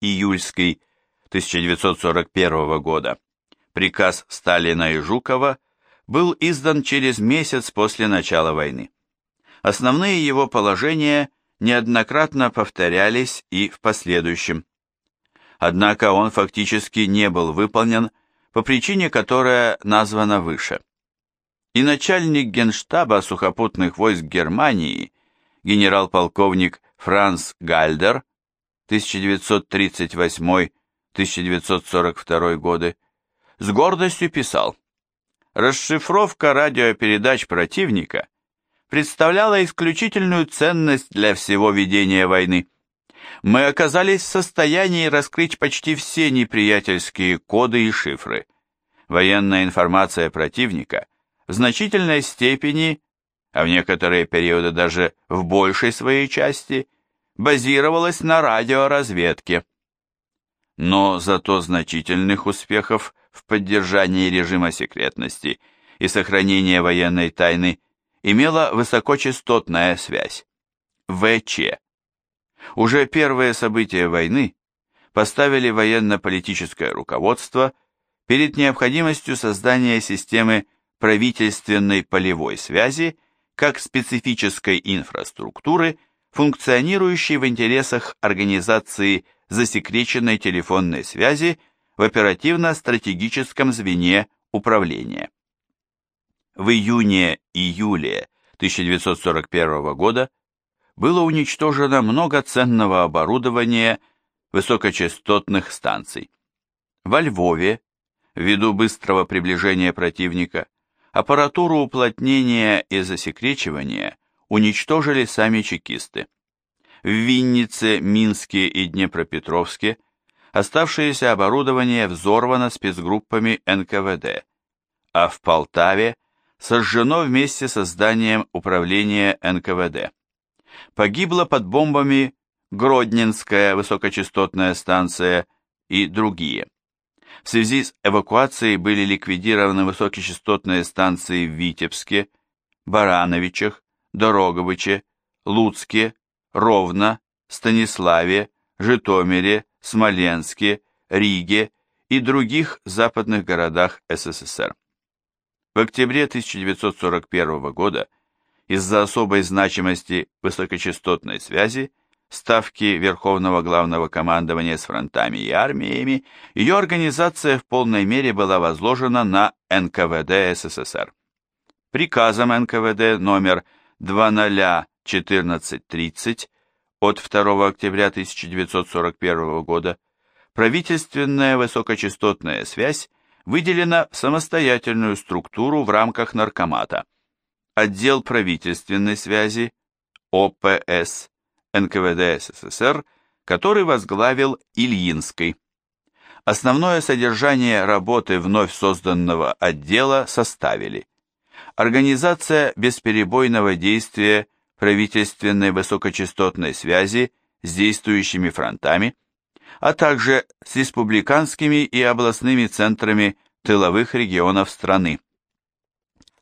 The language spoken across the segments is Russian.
июльский 1941 года, приказ Сталина и Жукова был издан через месяц после начала войны. Основные его положения неоднократно повторялись и в последующем. Однако он фактически не был выполнен по причине, которая названа выше. И начальник генштаба сухопутных войск Германии, генерал-полковник Франц Гальдер, 1938-1942 годы, с гордостью писал, «Расшифровка радиопередач противника представляла исключительную ценность для всего ведения войны. Мы оказались в состоянии раскрыть почти все неприятельские коды и шифры. Военная информация противника в значительной степени, а в некоторые периоды даже в большей своей части, базировалась на радиоразведке. Но зато значительных успехов в поддержании режима секретности и сохранения военной тайны имела высокочастотная связь, ВЧ. Уже первые события войны поставили военно-политическое руководство перед необходимостью создания системы правительственной полевой связи как специфической инфраструктуры, функционирующей в интересах организации засекреченной телефонной связи в оперативно-стратегическом звене управления. В июне-июле 1941 года было уничтожено много ценного оборудования высокочастотных станций. Во Львове, ввиду быстрого приближения противника, аппаратуру уплотнения и засекречивания уничтожили сами чекисты. В Виннице, Минске и Днепропетровске оставшееся оборудование взорвано спецгруппами НКВД, а в Полтаве сожжено вместе со зданием управления НКВД. Погибла под бомбами Гродненская высокочастотная станция и другие. В связи с эвакуацией были ликвидированы высокочастотные станции в Витебске, Барановичах, Дороговиче, Луцке, Ровно, Станиславе, Житомире, Смоленске, Риге и других западных городах СССР. В октябре 1941 года из-за особой значимости высокочастотной связи, ставки Верховного Главного Командования с фронтами и армиями, ее организация в полной мере была возложена на НКВД СССР. Приказом НКВД номер 201430 от 2 октября 1941 года правительственная высокочастотная связь выделена в самостоятельную структуру в рамках наркомата – отдел правительственной связи ОПС НКВД СССР, который возглавил Ильинский. Основное содержание работы вновь созданного отдела составили Организация бесперебойного действия правительственной высокочастотной связи с действующими фронтами, а также с республиканскими и областными центрами тыловых регионов страны.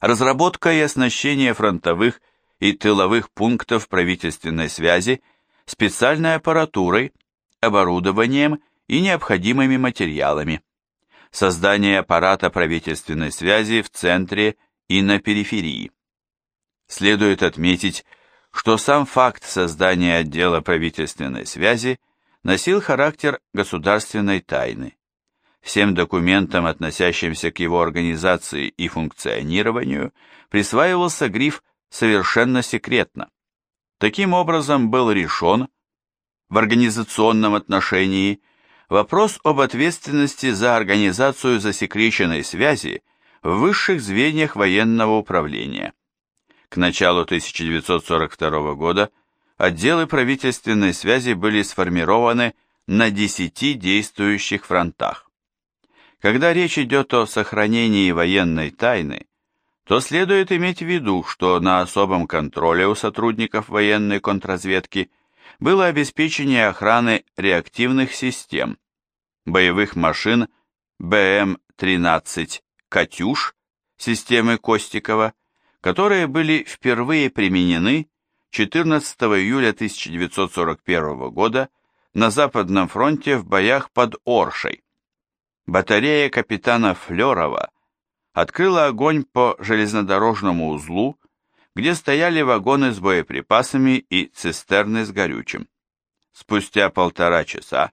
Разработка и оснащение фронтовых и тыловых пунктов правительственной связи специальной аппаратурой, оборудованием и необходимыми материалами, создание аппарата правительственной связи в центре и на периферии. Следует отметить, что сам факт создания отдела правительственной связи носил характер государственной тайны всем документам, относящимся к его организации и функционированию, присваивался гриф «совершенно секретно». Таким образом был решен в организационном отношении вопрос об ответственности за организацию засекреченной связи в высших звеньях военного управления. К началу 1942 года отделы правительственной связи были сформированы на 10 действующих фронтах. Когда речь идет о сохранении военной тайны, то следует иметь в виду, что на особом контроле у сотрудников военной контрразведки было обеспечение охраны реактивных систем, боевых машин БМ-13 «Катюш» системы Костикова, которые были впервые применены 14 июля 1941 года на Западном фронте в боях под Оршей. Батарея капитана Флерова открыла огонь по железнодорожному узлу, где стояли вагоны с боеприпасами и цистерны с горючим. Спустя полтора часа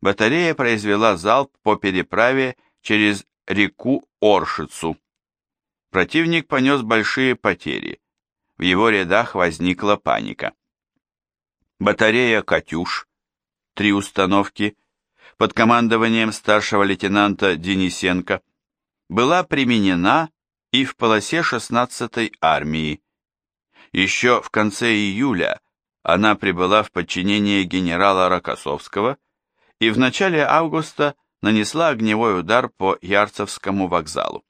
батарея произвела залп по переправе через реку Оршицу. Противник понес большие потери. В его рядах возникла паника. Батарея «Катюш», три установки, под командованием старшего лейтенанта Денисенко, была применена и в полосе 16-й армии. Еще в конце июля она прибыла в подчинение генерала Рокоссовского и в начале августа нанесла огневой удар по Ярцевскому вокзалу.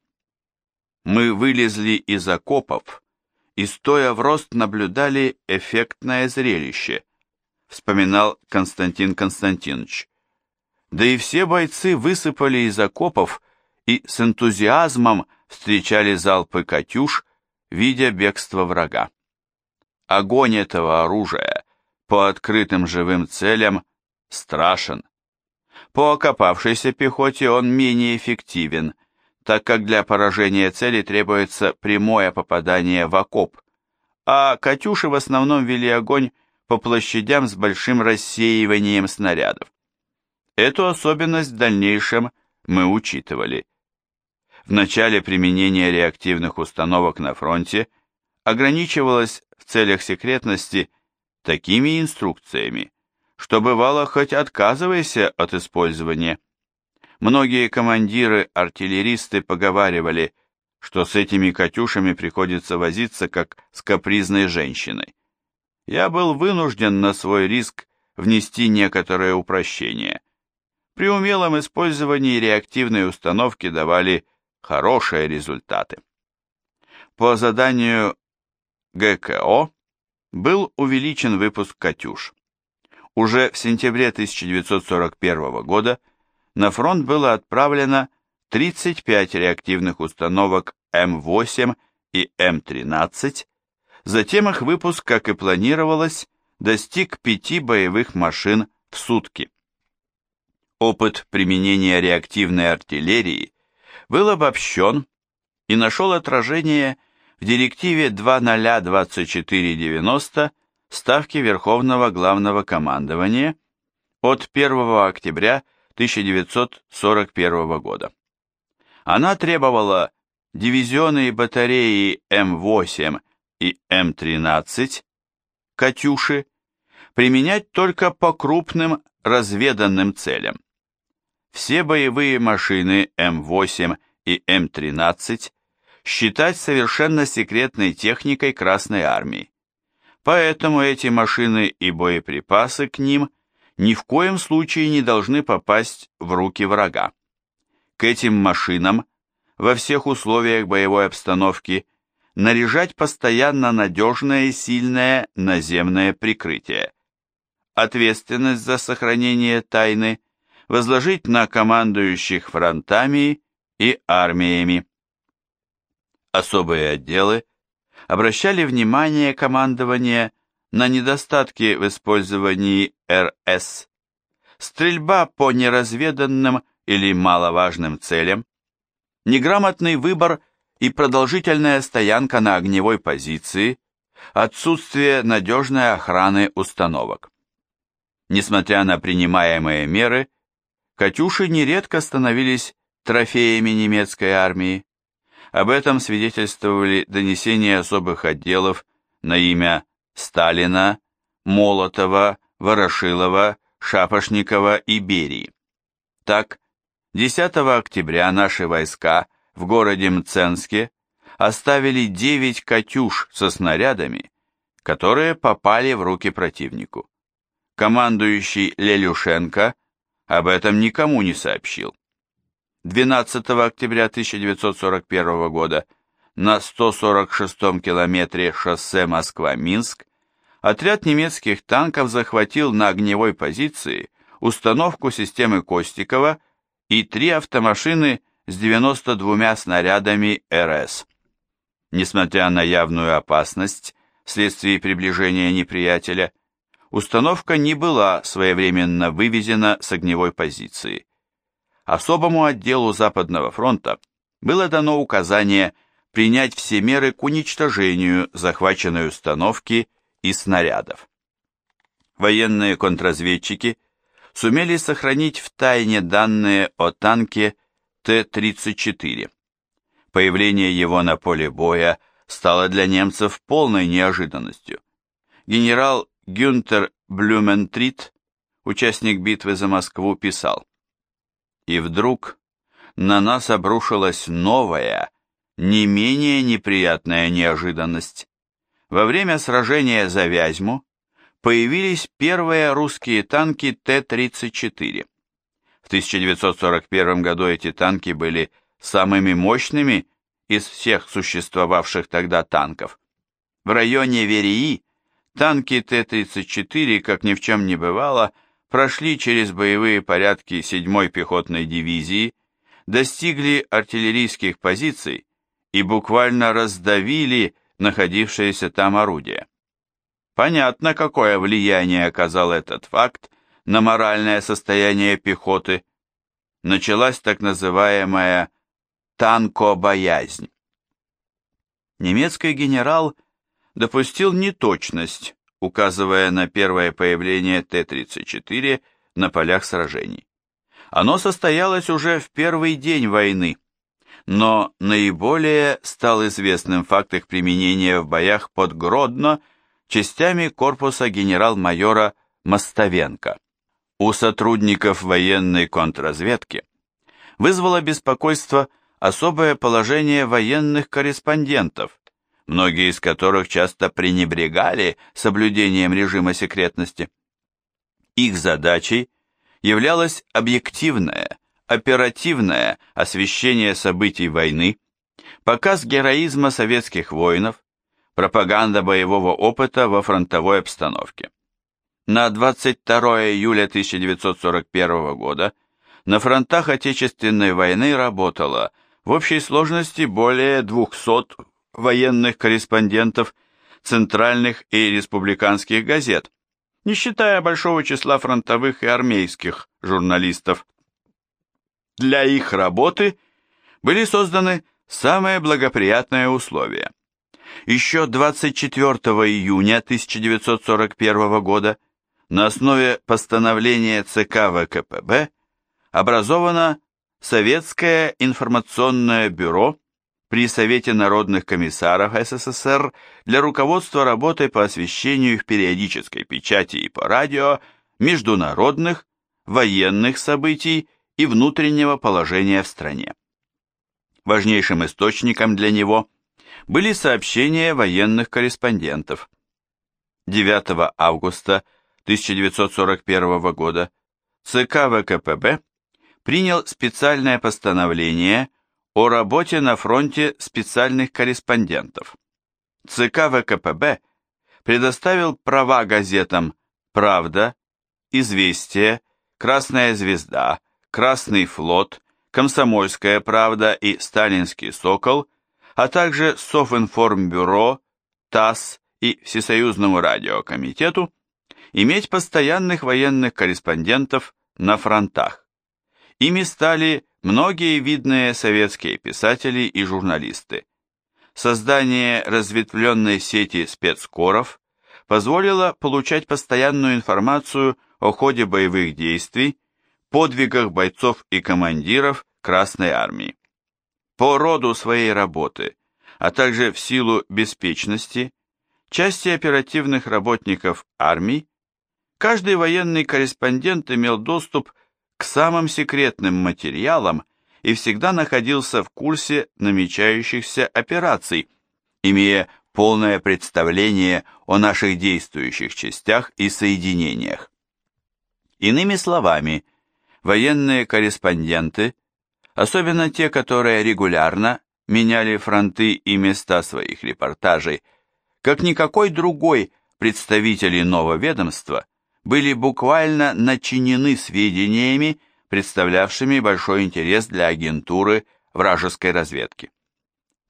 Мы вылезли из окопов и стоя в рост наблюдали эффектное зрелище, вспоминал Константин Константинович. Да и все бойцы высыпали из окопов и с энтузиазмом встречали залпы «Катюш», видя бегство врага. Огонь этого оружия по открытым живым целям страшен. По окопавшейся пехоте он менее эффективен, так как для поражения цели требуется прямое попадание в окоп, а «Катюши» в основном вели огонь по площадям с большим рассеиванием снарядов. Эту особенность в дальнейшем мы учитывали. В начале применение реактивных установок на фронте ограничивалось в целях секретности такими инструкциями, что бывало хоть отказывайся от использования. Многие командиры-артиллеристы поговаривали, что с этими «Катюшами» приходится возиться как с капризной женщиной. Я был вынужден на свой риск внести некоторое упрощение. При умелом использовании реактивные установки давали хорошие результаты. По заданию ГКО был увеличен выпуск «Катюш». Уже в сентябре 1941 года на фронт было отправлено 35 реактивных установок М8 и М13, затем их выпуск, как и планировалось, достиг 5 боевых машин в сутки. Опыт применения реактивной артиллерии был обобщен и нашел отражение в директиве 202490 Ставки Верховного Главного Командования от 1 октября 1941 года. Она требовала дивизионы и батареи М8 и М13 «Катюши» применять только по крупным разведанным целям. Все боевые машины М8 и М13 считать совершенно секретной техникой Красной Армии. Поэтому эти машины и боеприпасы к ним ни в коем случае не должны попасть в руки врага. К этим машинам во всех условиях боевой обстановки наряжать постоянно надежное и сильное наземное прикрытие. Ответственность за сохранение тайны возложить на командующих фронтами и армиями. Особые отделы – обращали внимание командования на недостатки в использовании РС. Стрельба по неразведанным или маловажным целям, неграмотный выбор и продолжительная стоянка на огневой позиции, отсутствие надежной охраны установок. Несмотря на принимаемые меры, «Катюши» нередко становились трофеями немецкой армии. Об этом свидетельствовали донесения особых отделов на имя Сталина, Молотова, Ворошилова, Шапошникова и Берии. Так, 10 октября наши войска в городе Мценске оставили 9 «Катюш» со снарядами, которые попали в руки противнику. Командующий Лелюшенко об этом никому не сообщил. 12 октября 1941 года на 146-м километре шоссе Москва-Минск отряд немецких танков захватил на огневой позиции установку системы Костикова и три автомашины с 92 снарядами РС. Несмотря на явную опасность вследствие приближения неприятеля, установка не была своевременно вывезена с огневой позиции. Особому отделу Западного фронта было дано указание принять все меры к уничтожению захваченной установки и снарядов. Военные контрразведчики сумели сохранить в тайне данные о танке Т-34. Появление его на поле боя стало для немцев полной неожиданностью. Генерал Гюнтер Блюментрит, участник битвы за Москву, писал «И вдруг на нас обрушилась новая, не менее неприятная неожиданность. Во время сражения за Вязьму появились первые русские танки Т-34. В 1941 году эти танки были самыми мощными из всех существовавших тогда танков. В районе Верии танки Т-34, как ни в чем не бывало, прошли через боевые порядки 7-й пехотной дивизии, достигли артиллерийских позиций и буквально раздавили находившиеся там орудия. Понятно, какое влияние оказал этот факт на моральное состояние пехоты. Началась так называемая танкобоязнь. Немецкий генерал допустил неточность, указывая на первое появление Т-34 на полях сражений. Оно состоялось уже в первый день войны, но наиболее стал известным факт их применения в боях под Гродно частями корпуса генерал-майора Мостовенко. У сотрудников военной контрразведки вызвало беспокойство особое положение военных корреспондентов, многие из которых часто пренебрегали соблюдением режима секретности. Их задачей являлось объективное, оперативное освещение событий войны, показ героизма советских воинов, пропаганда боевого опыта во фронтовой обстановке. На 22 июля 1941 года на фронтах Отечественной войны работало в общей сложности более 200 военных корреспондентов центральных и республиканских газет, не считая большого числа фронтовых и армейских журналистов. Для их работы были созданы самые благоприятные условия. Еще 24 июня 1941 года на основе постановления ЦК ВКПБ образовано Советское информационное бюро при Совете народных комиссаров СССР для руководства работой по освещению в периодической печати и по радио международных, военных событий и внутреннего положения в стране. Важнейшим источником для него были сообщения военных корреспондентов. 9 августа 1941 года ЦК ВКПБ принял специальное постановление о работе на фронте специальных корреспондентов. ЦК ВКПБ предоставил права газетам «Правда», «Известия», «Красная звезда», «Красный флот», «Комсомольская правда» и «Сталинский сокол», а также Софинформбюро, ТАСС и Всесоюзному радиокомитету иметь постоянных военных корреспондентов на фронтах. Ими стали многие видные советские писатели и журналисты. Создание разветвленной сети спецкоров позволило получать постоянную информацию о ходе боевых действий, подвигах бойцов и командиров Красной Армии. По роду своей работы, а также в силу беспечности, части оперативных работников армий, каждый военный корреспондент имел доступ к самым секретным материалам и всегда находился в курсе намечающихся операций, имея полное представление о наших действующих частях и соединениях. Иными словами, военные корреспонденты, особенно те, которые регулярно меняли фронты и места своих репортажей, как никакой другой представитель иного ведомства, были буквально начинены сведениями, представлявшими большой интерес для агентуры вражеской разведки.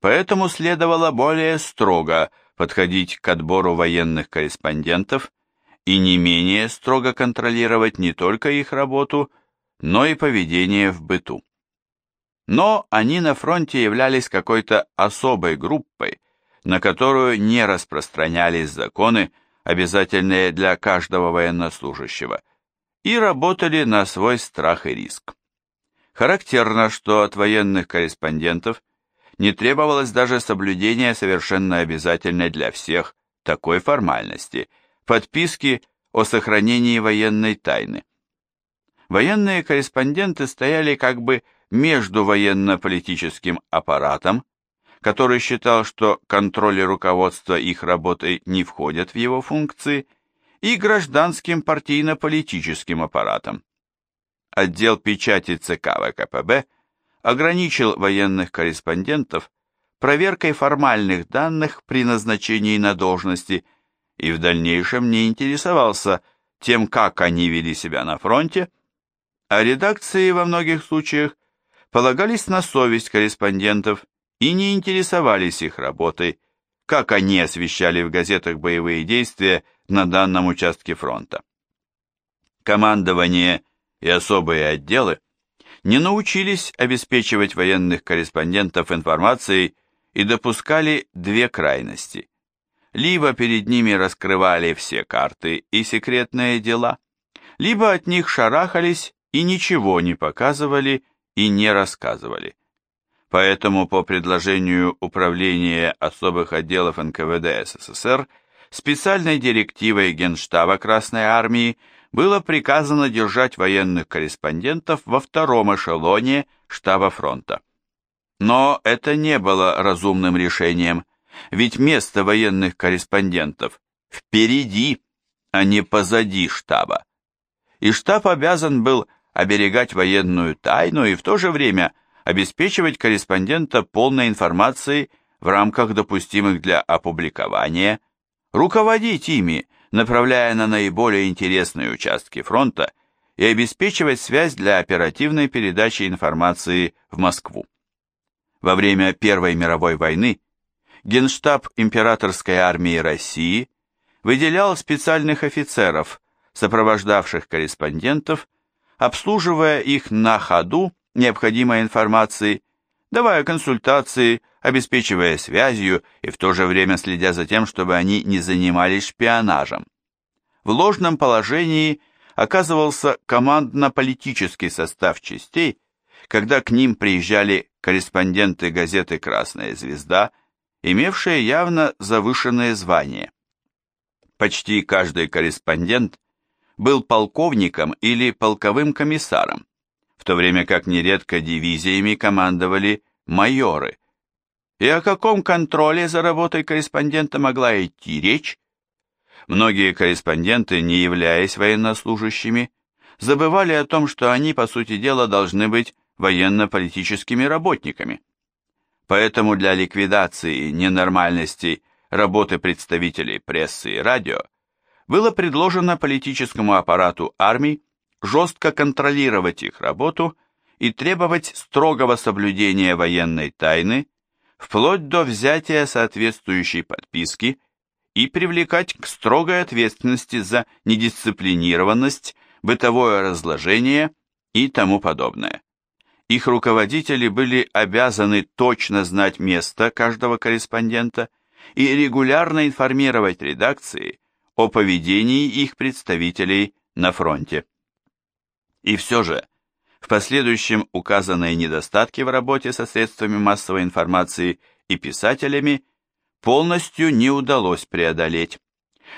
Поэтому следовало более строго подходить к отбору военных корреспондентов и не менее строго контролировать не только их работу, но и поведение в быту. Но они на фронте являлись какой-то особой группой, на которую не распространялись законы, обязательные для каждого военнослужащего, и работали на свой страх и риск. Характерно, что от военных корреспондентов не требовалось даже соблюдение совершенно обязательной для всех такой формальности – подписки о сохранении военной тайны. Военные корреспонденты стояли как бы между военно-политическим аппаратом, который считал, что контроль и руководство их работой не входят в его функции, и гражданским партийно-политическим аппаратом. Отдел печати ЦК ВКПБ ограничил военных корреспондентов проверкой формальных данных при назначении на должности и в дальнейшем не интересовался тем, как они вели себя на фронте, а редакции во многих случаях полагались на совесть корреспондентов и не интересовались их работой, как они освещали в газетах боевые действия на данном участке фронта. Командование и особые отделы не научились обеспечивать военных корреспондентов информацией и допускали две крайности. Либо перед ними раскрывали все карты и секретные дела, либо от них шарахались и ничего не показывали и не рассказывали. Поэтому по предложению Управления особых отделов НКВД СССР специальной директивой Генштаба Красной Армии было приказано держать военных корреспондентов во втором эшелоне штаба фронта. Но это не было разумным решением, ведь место военных корреспондентов впереди, а не позади штаба. И штаб обязан был оберегать военную тайну и в то же время обеспечивать корреспондента полной информацией в рамках допустимых для опубликования, руководить ими, направляя на наиболее интересные участки фронта и обеспечивать связь для оперативной передачи информации в Москву. Во время Первой мировой войны Генштаб Императорской армии России выделял специальных офицеров, сопровождавших корреспондентов обслуживая их на ходу необходимой информацией, давая консультации, обеспечивая связью и в то же время следя за тем, чтобы они не занимались шпионажем. В ложном положении оказывался командно-политический состав частей, когда к ним приезжали корреспонденты газеты «Красная звезда», имевшие явно завышенное звание. Почти каждый корреспондент был полковником или полковым комиссаром, в то время как нередко дивизиями командовали майоры. И о каком контроле за работой корреспондента могла идти речь? Многие корреспонденты, не являясь военнослужащими, забывали о том, что они, по сути дела, должны быть военно-политическими работниками. Поэтому для ликвидации ненормальностей работы представителей прессы и радио было предложено политическому аппарату армий жестко контролировать их работу и требовать строгого соблюдения военной тайны, вплоть до взятия соответствующей подписки и привлекать к строгой ответственности за недисциплинированность, бытовое разложение и тому подобное. Их руководители были обязаны точно знать место каждого корреспондента и регулярно информировать редакции о поведении их представителей на фронте. И все же, в последующем указанные недостатки в работе со средствами массовой информации и писателями полностью не удалось преодолеть.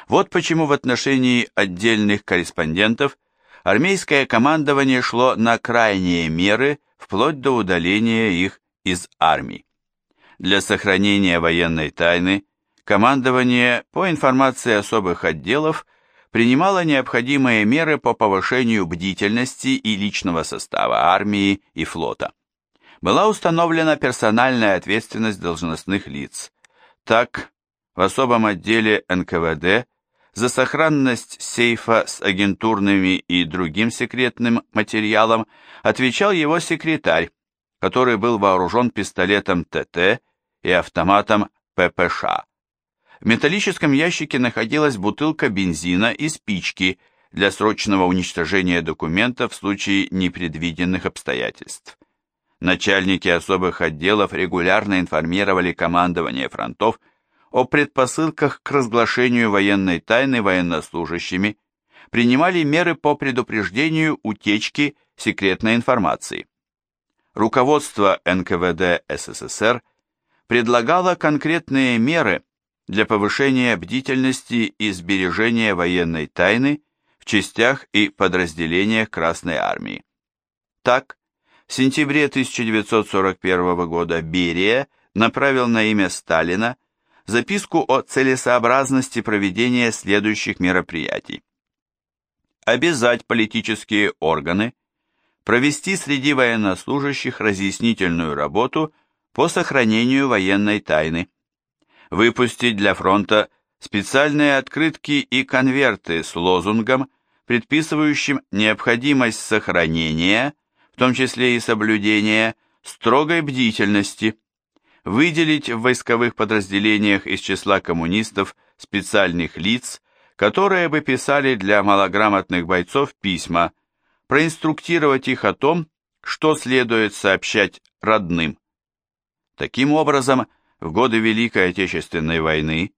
Вот почему в отношении отдельных корреспондентов армейское командование шло на крайние меры вплоть до удаления их из армии. Для сохранения военной тайны командование, по информации особых отделов, принимало необходимые меры по повышению бдительности и личного состава армии и флота. Была установлена персональная ответственность должностных лиц. Так, в особом отделе НКВД за сохранность сейфа с агентурными и другим секретным материалом отвечал его секретарь, который был вооружен пистолетом ТТ и автоматом ППШ. В металлическом ящике находилась бутылка бензина и спички для срочного уничтожения документов в случае непредвиденных обстоятельств. Начальники особых отделов регулярно информировали командование фронтов о предпосылках к разглашению военной тайны военнослужащими, принимали меры по предупреждению утечки секретной информации. Руководство НКВД СССР предлагало конкретные меры для повышения бдительности и сбережения военной тайны в частях и подразделениях Красной Армии. Так, в сентябре 1941 года Берия направил на имя Сталина записку о целесообразности проведения следующих мероприятий. Обязать политические органы провести среди военнослужащих разъяснительную работу по сохранению военной тайны, выпустить для фронта специальные открытки и конверты с лозунгом, предписывающим необходимость сохранения, в том числе и соблюдения, строгой бдительности, выделить в войсковых подразделениях из числа коммунистов специальных лиц, которые бы писали для малограмотных бойцов письма, проинструктировать их о том, что следует сообщать родным. Таким образом, в годы Великой Отечественной войны,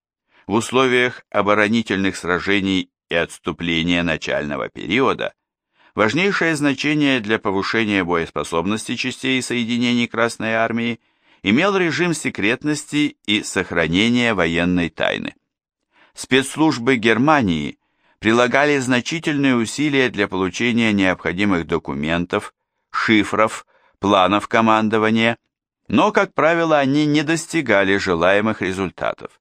в условиях оборонительных сражений и отступления начального периода, важнейшее значение для повышения боеспособности частей и соединений Красной Армии имел режим секретности и сохранения военной тайны. Спецслужбы Германии прилагали значительные усилия для получения необходимых документов, шифров, планов командования, но, как правило, они не достигали желаемых результатов.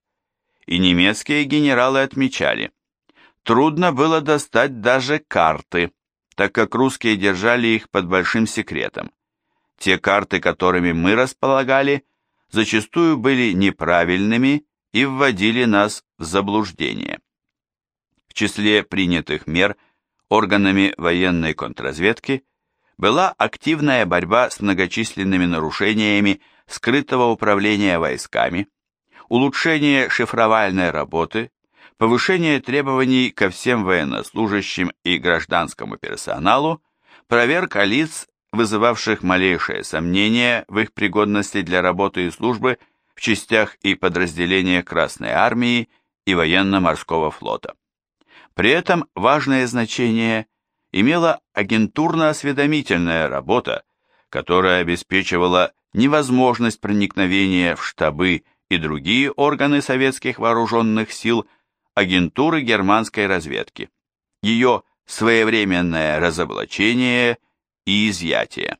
И немецкие генералы отмечали, трудно было достать даже карты, так как русские держали их под большим секретом. Те карты, которыми мы располагали, зачастую были неправильными и вводили нас в заблуждение. В числе принятых мер органами военной контрразведки была активная борьба с многочисленными нарушениями скрытого управления войсками, улучшение шифровальной работы, повышение требований ко всем военнослужащим и гражданскому персоналу, проверка лиц, вызывавших малейшее сомнение в их пригодности для работы и службы в частях и подразделениях Красной Армии и военно-морского флота. При этом важное значение имела агентурно-осведомительная работа, которая обеспечивала невозможность проникновения в штабы и другие органы советских вооруженных сил агентуры германской разведки, ее своевременное разоблачение и изъятие.